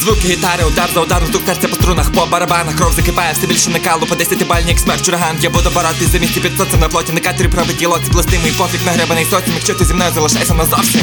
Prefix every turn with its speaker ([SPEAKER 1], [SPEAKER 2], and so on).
[SPEAKER 1] Звуки гітари, удар за ударом, стук серця по струнах, по барабанах, кров закипає, все більше накалу, по 10 бальні, як смерть ураган. Я буду борати за місці під соцем на плоті, на катері пробиті лоці, пластимий пофіг на гребаний якщо ти зі мною залишайся назавжди